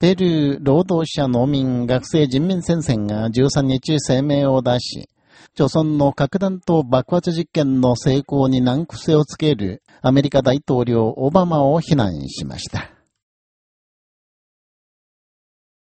ペルー労働者農民学生人民戦線が13日声明を出し、朝鮮の核弾頭爆発実験の成功に難癖をつけるアメリカ大統領オバマを非難しました。